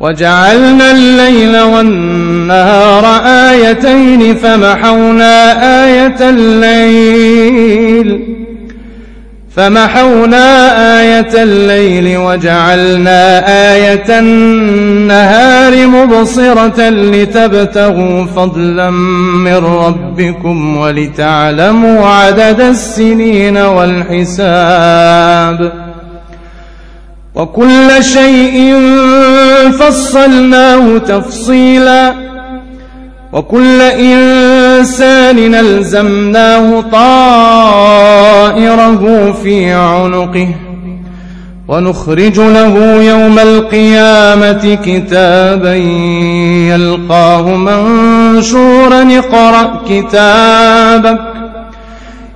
وجعلنا الليل والنهار آيتين فمحونا آية الليل فمحونا آية الليل وجعلنا آية النهار مبصرة لتبتغوا فضلا من ربكم ولتعلموا عدد السنين والحساب وكل شيء فصلناه تفصيلا. وكل إنسان نلزمناه طائره في عنقه. ونخرج له يوم القيامة كتابا يلقاه منشورا اقرأ كتابك.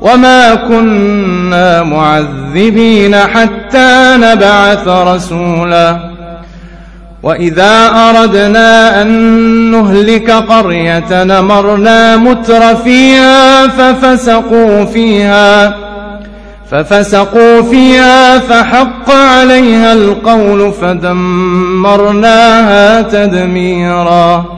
وما كنا معذبين حتى نبعث رسولا وإذا أردنا أن نهلك قرية نمرنا متر فيها ففسقوا فيها ففسقوا فيها فحق عليها القول فدمرناها تدميرا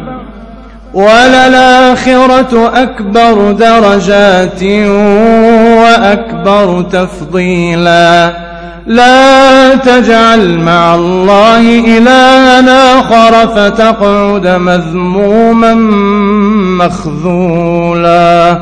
وللآخرة أكبر درجات وأكبر تفضيلا. لا تجعل مع الله إلها آخر فتقعد مذموما مخذولا.